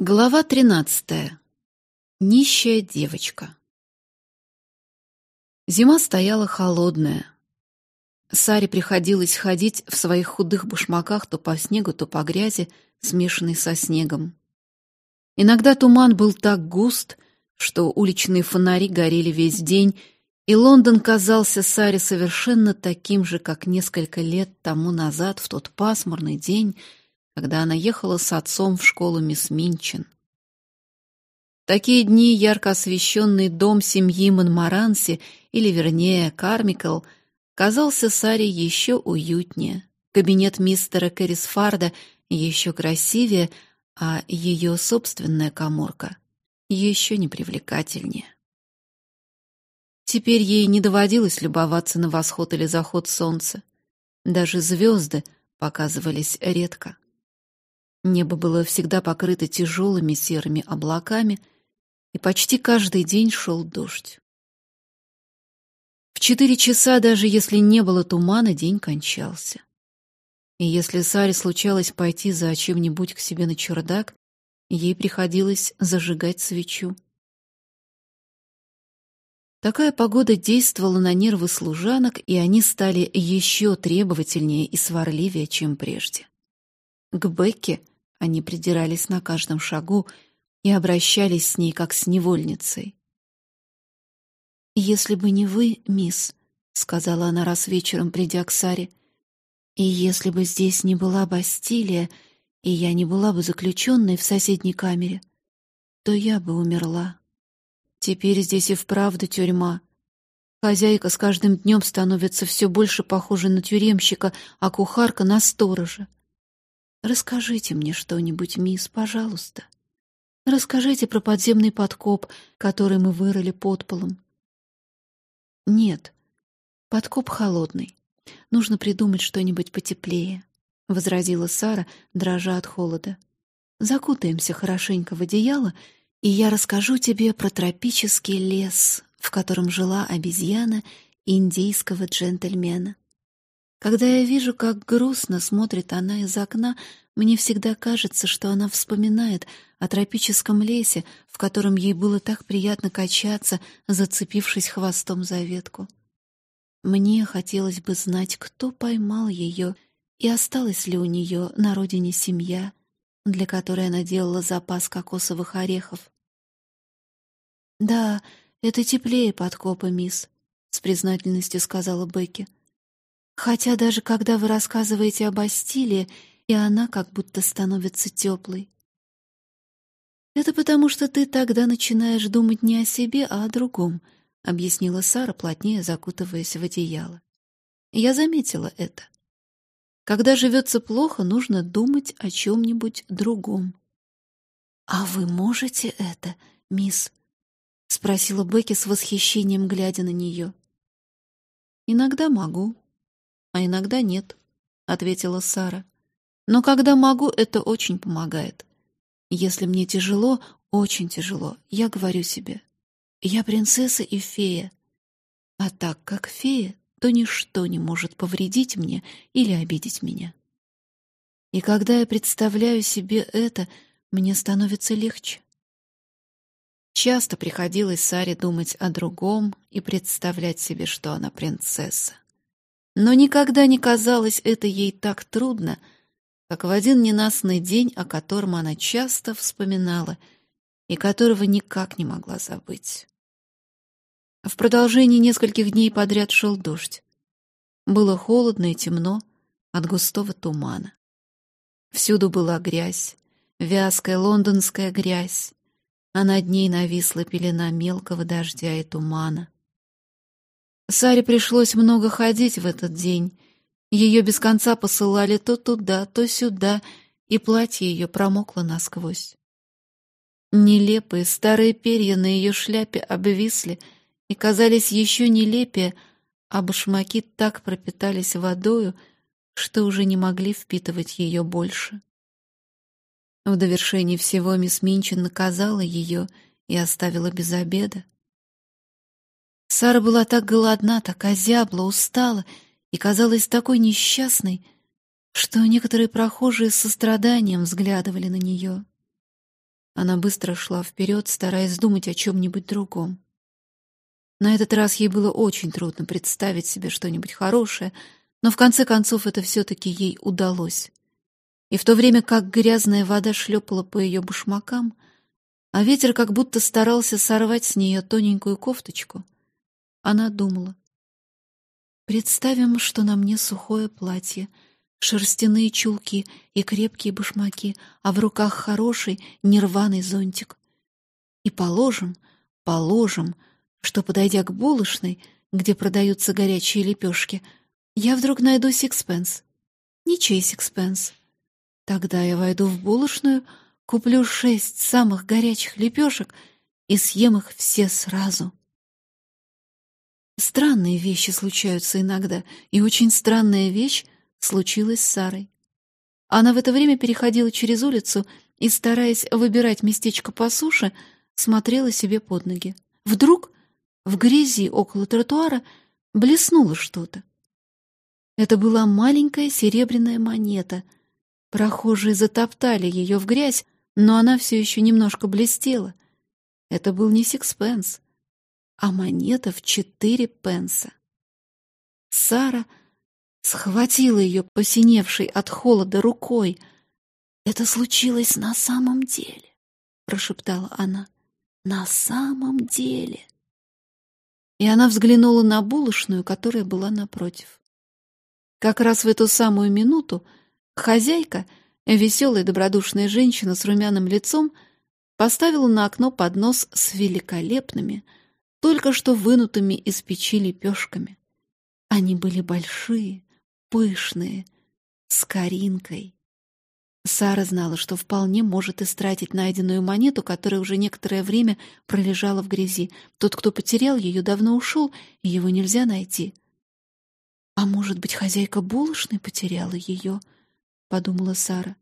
Глава тринадцатая. Нищая девочка. Зима стояла холодная. Саре приходилось ходить в своих худых башмаках то по снегу, то по грязи, смешанной со снегом. Иногда туман был так густ, что уличные фонари горели весь день, и Лондон казался Саре совершенно таким же, как несколько лет тому назад, в тот пасмурный день, когда она ехала с отцом в школу мисс Минчин. Такие дни ярко освещенный дом семьи Монмаранси, или, вернее, Кармикл, казался Саре еще уютнее. Кабинет мистера Кэрисфарда еще красивее, а ее собственная коморка еще непривлекательнее. Теперь ей не доводилось любоваться на восход или заход солнца. Даже звезды показывались редко. Небо было всегда покрыто тяжелыми серыми облаками, и почти каждый день шел дождь. В четыре часа, даже если не было тумана, день кончался. И если Саре случалось пойти за чем-нибудь к себе на чердак, ей приходилось зажигать свечу. Такая погода действовала на нервы служанок, и они стали еще требовательнее и сварливее, чем прежде. К Бекке они придирались на каждом шагу и обращались с ней как с невольницей. «Если бы не вы, мисс», — сказала она раз вечером, придя к Саре, «и если бы здесь не была Бастилия, и я не была бы заключенной в соседней камере, то я бы умерла. Теперь здесь и вправду тюрьма. Хозяйка с каждым днем становится все больше похожа на тюремщика, а кухарка — на сторожа. Расскажите мне что-нибудь, мисс, пожалуйста. Расскажите про подземный подкоп, который мы вырыли под полом. Нет, подкоп холодный. Нужно придумать что-нибудь потеплее, — возразила Сара, дрожа от холода. Закутаемся хорошенько в одеяло, и я расскажу тебе про тропический лес, в котором жила обезьяна индийского джентльмена. Когда я вижу, как грустно смотрит она из окна, мне всегда кажется, что она вспоминает о тропическом лесе, в котором ей было так приятно качаться, зацепившись хвостом за ветку. Мне хотелось бы знать, кто поймал ее и осталась ли у нее на родине семья, для которой она делала запас кокосовых орехов. «Да, это теплее подкопа, мисс», — с признательностью сказала Бекки. Хотя даже когда вы рассказываете об Бастилии, и она как будто становится теплой. «Это потому, что ты тогда начинаешь думать не о себе, а о другом», — объяснила Сара, плотнее закутываясь в одеяло. «Я заметила это. Когда живется плохо, нужно думать о чем-нибудь другом». «А вы можете это, мисс?» — спросила Бекки с восхищением, глядя на нее. «Иногда могу», а иногда нет», — ответила Сара. «Но когда могу, это очень помогает. Если мне тяжело, очень тяжело, я говорю себе, я принцесса и фея. А так как фея, то ничто не может повредить мне или обидеть меня. И когда я представляю себе это, мне становится легче. Часто приходилось Саре думать о другом и представлять себе, что она принцесса. Но никогда не казалось это ей так трудно, как в один ненастный день, о котором она часто вспоминала и которого никак не могла забыть. В продолжении нескольких дней подряд шел дождь. Было холодно и темно от густого тумана. Всюду была грязь, вязкая лондонская грязь, а над ней нависла пелена мелкого дождя и тумана. Саре пришлось много ходить в этот день. Ее без конца посылали то туда, то сюда, и платье ее промокло насквозь. Нелепые старые перья на ее шляпе обвисли и казались еще нелепее, а башмаки так пропитались водою, что уже не могли впитывать ее больше. В довершении всего мисс Минчин наказала ее и оставила без обеда. Сара была так голодна, так озябла, устала и казалась такой несчастной, что некоторые прохожие с состраданием взглядывали на нее. Она быстро шла вперед, стараясь думать о чем-нибудь другом. На этот раз ей было очень трудно представить себе что-нибудь хорошее, но в конце концов это все-таки ей удалось. И в то время как грязная вода шлепала по ее башмакам, а ветер как будто старался сорвать с нее тоненькую кофточку, она думала. Представим, что на мне сухое платье, шерстяные чулки и крепкие башмаки, а в руках хороший нерваный зонтик. И положим, положим, что, подойдя к булочной, где продаются горячие лепешки, я вдруг найду сикспенс. Ничей сикспенс. Тогда я войду в булочную, куплю шесть самых горячих лепешек и съем их все сразу. Странные вещи случаются иногда, и очень странная вещь случилась с Сарой. Она в это время переходила через улицу и, стараясь выбирать местечко по суше, смотрела себе под ноги. Вдруг в грязи около тротуара блеснуло что-то. Это была маленькая серебряная монета. Прохожие затоптали ее в грязь, но она все еще немножко блестела. Это был не сикспенс, а монета в четыре пенса. Сара схватила ее, посиневшей от холода рукой. «Это случилось на самом деле», — прошептала она. «На самом деле» и она взглянула на булочную, которая была напротив. Как раз в эту самую минуту хозяйка, веселая добродушная женщина с румяным лицом, поставила на окно поднос с великолепными, только что вынутыми из печи лепешками. Они были большие, пышные, с коринкой. Сара знала, что вполне может истратить найденную монету, которая уже некоторое время пролежала в грязи. Тот, кто потерял ее, давно ушел, и его нельзя найти. «А может быть, хозяйка булочной потеряла ее?» — подумала Сара.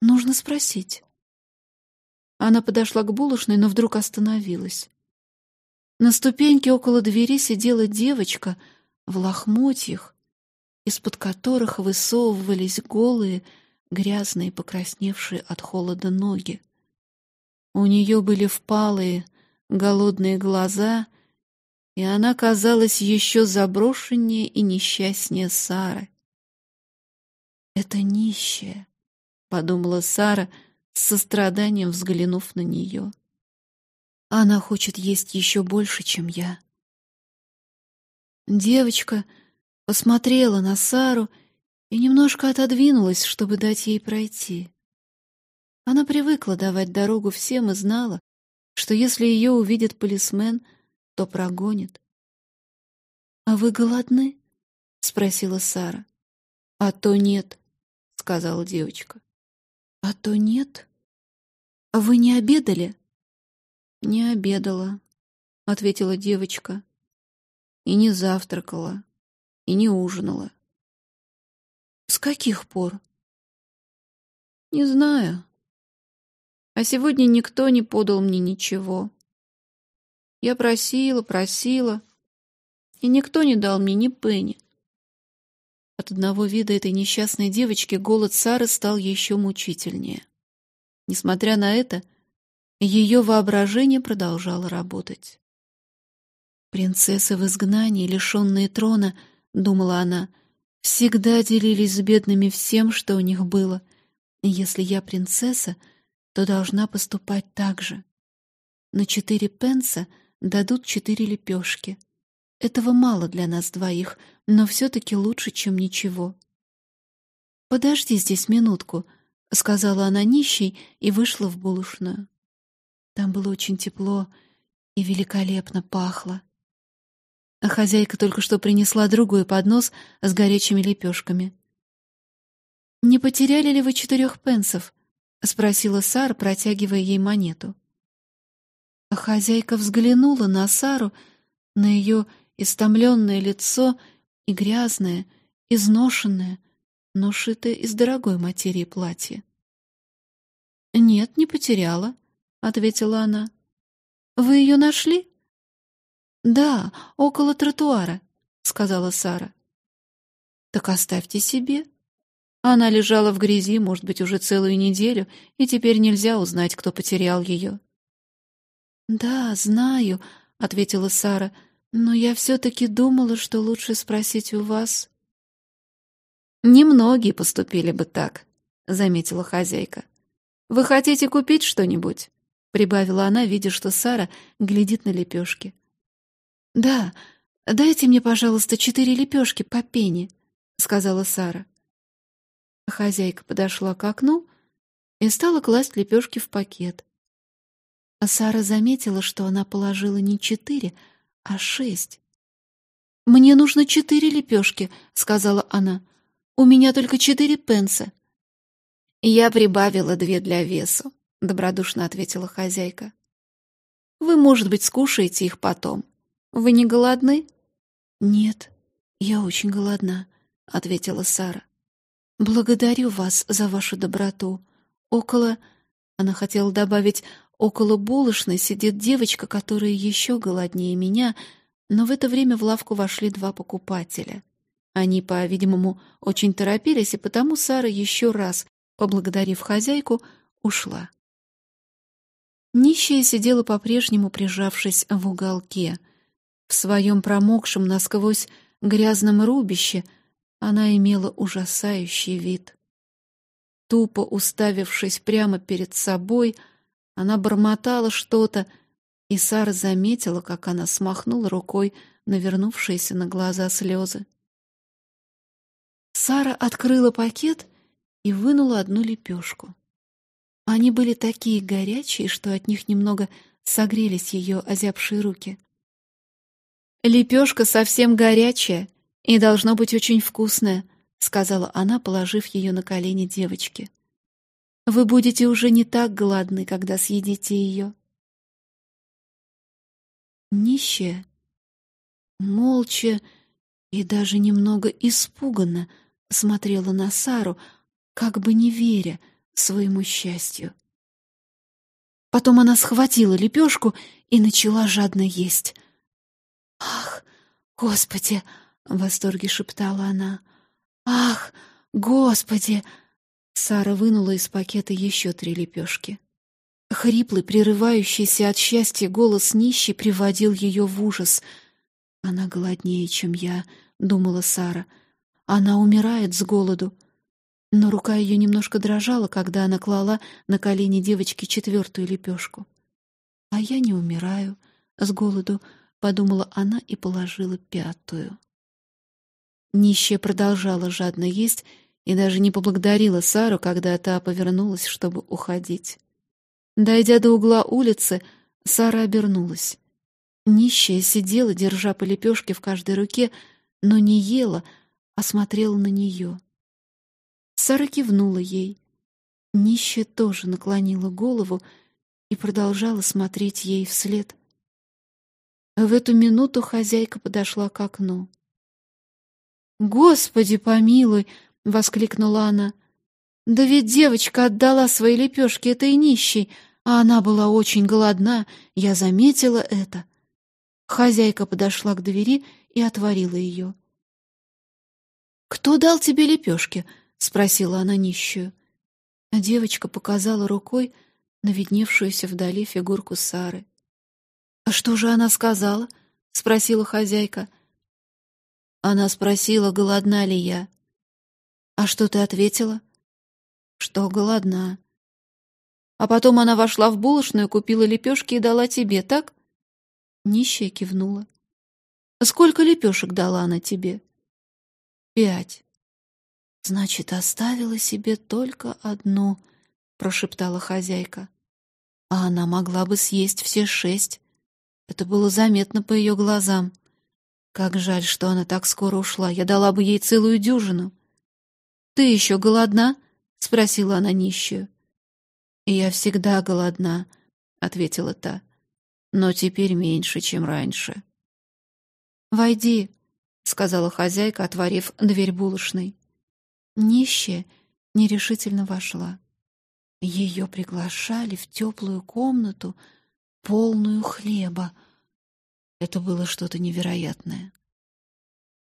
«Нужно спросить». Она подошла к булочной, но вдруг остановилась. На ступеньке около двери сидела девочка в лохмотьях, из-под которых высовывались голые, грязные, покрасневшие от холода ноги. У нее были впалые, голодные глаза, и она казалась еще заброшеннее и несчастнее Сары. «Это нищая», — подумала Сара, с состраданием взглянув на нее. «Она хочет есть еще больше, чем я». Девочка посмотрела на Сару и немножко отодвинулась, чтобы дать ей пройти. Она привыкла давать дорогу всем и знала, что если ее увидит полисмен, то прогонит. «А вы голодны?» — спросила Сара. «А то нет», — сказала девочка. «А то нет? А вы не обедали?» «Не обедала», — ответила девочка. «И не завтракала, и не ужинала. С каких пор? Не знаю. А сегодня никто не подал мне ничего. Я просила, просила, и никто не дал мне ни пенни. От одного вида этой несчастной девочки голод Сары стал еще мучительнее. Несмотря на это, ее воображение продолжало работать. «Принцессы в изгнании, лишенные трона», — думала она, всегда делились с бедными всем, что у них было. Если я принцесса, то должна поступать так же. На четыре пенса дадут четыре лепешки. Этого мало для нас двоих, но все-таки лучше, чем ничего. «Подожди здесь минутку», — сказала она нищей и вышла в булочную. Там было очень тепло и великолепно пахло. А хозяйка только что принесла другой поднос с горячими лепешками. «Не потеряли ли вы четырех пенсов?» — спросила Сара, протягивая ей монету. А хозяйка взглянула на Сару, на ее истомленное лицо и грязное, изношенное, но шитое из дорогой материи платье. «Нет, не потеряла», — ответила она. «Вы ее нашли?» «Да, около тротуара», — сказала Сара. «Так оставьте себе. Она лежала в грязи, может быть, уже целую неделю, и теперь нельзя узнать, кто потерял ее. «Да, знаю», — ответила Сара, — «но я все-таки думала, что лучше спросить у вас». «Немногие поступили бы так», — заметила хозяйка. «Вы хотите купить что-нибудь?» — прибавила она, видя, что Сара глядит на лепешки. «Да, дайте мне, пожалуйста, четыре лепешки по пене», — сказала Сара. Хозяйка подошла к окну и стала класть лепешки в пакет. А Сара заметила, что она положила не четыре, а шесть. «Мне нужно четыре лепешки», — сказала она. «У меня только четыре пенса». «Я прибавила две для весу», — добродушно ответила хозяйка. «Вы, может быть, скушаете их потом. Вы не голодны?» «Нет, я очень голодна», — ответила Сара. «Благодарю вас за вашу доброту. Около...» Она хотела добавить Около булочной сидит девочка, которая еще голоднее меня, но в это время в лавку вошли два покупателя. Они, по-видимому, очень торопились, и потому Сара еще раз, поблагодарив хозяйку, ушла. Нищая сидела по-прежнему, прижавшись в уголке. В своем промокшем насквозь грязном рубище она имела ужасающий вид. Тупо уставившись прямо перед собой — она бормотала что-то, и Сара заметила, как она смахнула рукой навернувшиеся на глаза слезы. Сара открыла пакет и вынула одну лепешку. Они были такие горячие, что от них немного согрелись ее озябшие руки. «Лепешка совсем горячая и должно быть очень вкусная», — сказала она, положив ее на колени девочки. Вы будете уже не так голодны, когда съедите ее. Нищая, молча и даже немного испуганно смотрела на Сару, как бы не веря своему счастью. Потом она схватила лепешку и начала жадно есть. «Ах, Господи!» — в восторге шептала она. «Ах, Господи!» Сара вынула из пакета еще три лепешки. Хриплый, прерывающийся от счастья голос нищий приводил ее в ужас. «Она голоднее, чем я», — думала Сара. «Она умирает с голоду». Но рука ее немножко дрожала, когда она клала на колени девочки четвертую лепешку. «А я не умираю с голоду», — подумала она и положила пятую. Нищая продолжала жадно есть, и даже не поблагодарила Сару, когда та повернулась, чтобы уходить. Дойдя до угла улицы, Сара обернулась. Нищая сидела, держа по лепешке в каждой руке, но не ела, а смотрела на нее. Сара кивнула ей. Нищая тоже наклонила голову и продолжала смотреть ей вслед. В эту минуту хозяйка подошла к окну. «Господи помилуй!» — воскликнула она. «Да ведь девочка отдала свои лепешки этой нищей, а она была очень голодна, я заметила это». Хозяйка подошла к двери и отворила ее. «Кто дал тебе лепешки?» — спросила она нищую. А девочка показала рукой на видневшуюся вдали фигурку Сары. «А что же она сказала?» — спросила хозяйка. Она спросила, голодна ли я. «А что ты ответила?» «Что голодна». «А потом она вошла в булочную, купила лепешки и дала тебе, так?» Нищая кивнула. «Сколько лепешек дала она тебе?» «Пять». «Значит, оставила себе только одну», — прошептала хозяйка. «А она могла бы съесть все шесть». Это было заметно по ее глазам. Как жаль, что она так скоро ушла. Я дала бы ей целую дюжину. «Ты еще голодна?» — спросила она нищую. «Я всегда голодна», — ответила та, — «но теперь меньше, чем раньше». «Войди», — сказала хозяйка, отворив дверь булочной. Нищая нерешительно вошла. Ее приглашали в теплую комнату, полную хлеба. Это было что-то невероятное.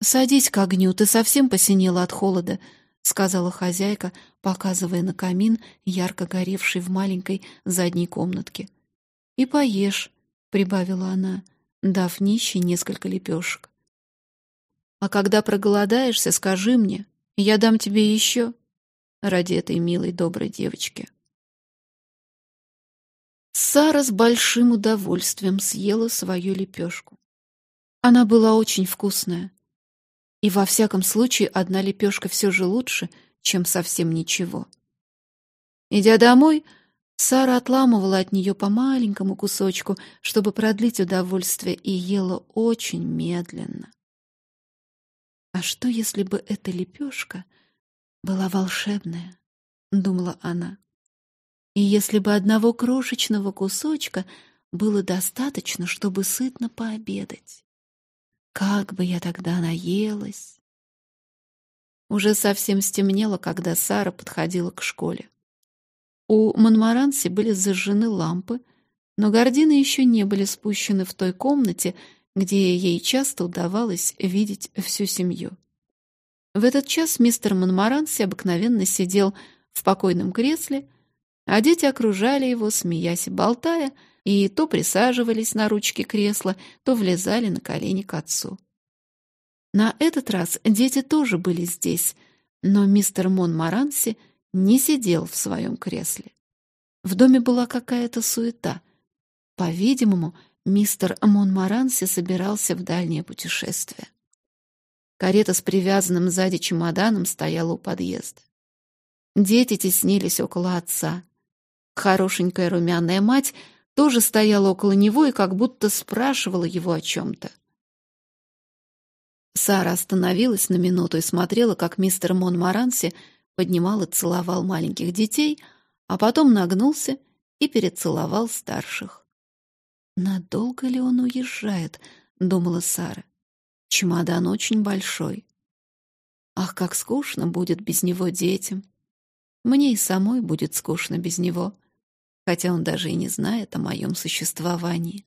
«Садись к огню, ты совсем посинела от холода», — сказала хозяйка, показывая на камин, ярко горевший в маленькой задней комнатке. «И поешь», — прибавила она, дав нищей несколько лепешек. «А когда проголодаешься, скажи мне, я дам тебе еще ради этой милой доброй девочки». Сара с большим удовольствием съела свою лепешку. Она была очень вкусная. И во всяком случае одна лепешка все же лучше, чем совсем ничего. Идя домой, Сара отламывала от нее по маленькому кусочку, чтобы продлить удовольствие, и ела очень медленно. «А что, если бы эта лепешка была волшебная?» — думала она. «И если бы одного крошечного кусочка было достаточно, чтобы сытно пообедать?» Как бы я тогда наелась! Уже совсем стемнело, когда Сара подходила к школе. У Монмаранси были зажжены лампы, но гардины еще не были спущены в той комнате, где ей часто удавалось видеть всю семью. В этот час мистер Монмаранси обыкновенно сидел в покойном кресле, а дети окружали его, смеясь и болтая, и то присаживались на ручки кресла, то влезали на колени к отцу. На этот раз дети тоже были здесь, но мистер Монмаранси не сидел в своем кресле. В доме была какая-то суета. По-видимому, мистер Монмаранси собирался в дальнее путешествие. Карета с привязанным сзади чемоданом стояла у подъезда. Дети теснились около отца. Хорошенькая румяная мать тоже стояла около него и как будто спрашивала его о чем-то. Сара остановилась на минуту и смотрела, как мистер Монмаранси поднимал и целовал маленьких детей, а потом нагнулся и перецеловал старших. «Надолго ли он уезжает?» — думала Сара. «Чемодан очень большой. Ах, как скучно будет без него детям. Мне и самой будет скучно без него» хотя он даже и не знает о моем существовании.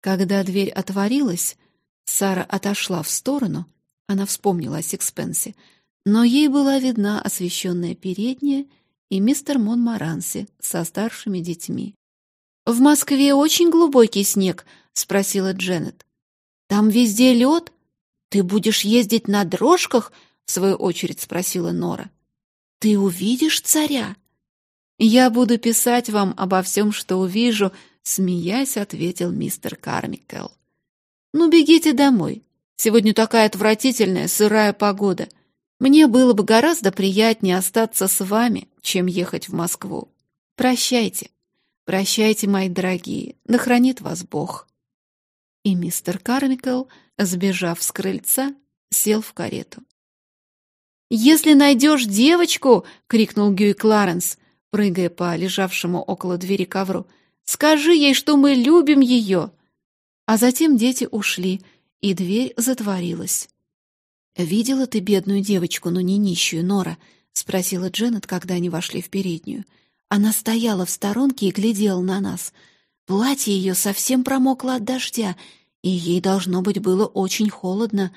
Когда дверь отворилась, Сара отошла в сторону, она вспомнила о Сикспенсе, но ей была видна освещенная передняя и мистер Монмаранси со старшими детьми. «В Москве очень глубокий снег?» — спросила Дженнет. «Там везде лед? Ты будешь ездить на дрожках?» — в свою очередь спросила Нора. «Ты увидишь царя?» «Я буду писать вам обо всем, что увижу», — смеясь, ответил мистер Кармикел. «Ну, бегите домой. Сегодня такая отвратительная сырая погода. Мне было бы гораздо приятнее остаться с вами, чем ехать в Москву. Прощайте. Прощайте, мои дорогие. Да хранит вас Бог». И мистер Кармикел, сбежав с крыльца, сел в карету. «Если найдешь девочку!» — крикнул Гюй Кларенс — прыгая по лежавшему около двери ковру. «Скажи ей, что мы любим ее!» А затем дети ушли, и дверь затворилась. «Видела ты бедную девочку, но не нищую, Нора?» — спросила Дженнет, когда они вошли в переднюю. Она стояла в сторонке и глядела на нас. Платье ее совсем промокло от дождя, и ей, должно быть, было очень холодно.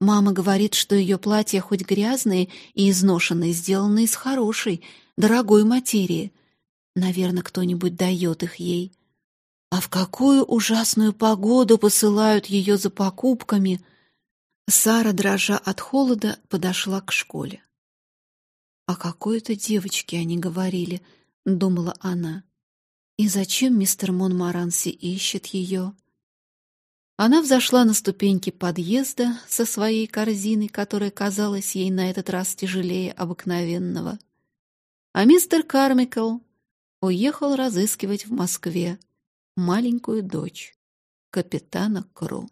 Мама говорит, что ее платья хоть грязные и изношенные, сделаны из хорошей — дорогой материи. Наверное, кто-нибудь дает их ей. А в какую ужасную погоду посылают ее за покупками? Сара, дрожа от холода, подошла к школе. «О какой-то девочке они говорили», — думала она. «И зачем мистер Монмаранси ищет ее?» Она взошла на ступеньки подъезда со своей корзиной, которая казалась ей на этот раз тяжелее обыкновенного а мистер Кармикл уехал разыскивать в Москве маленькую дочь капитана Кру.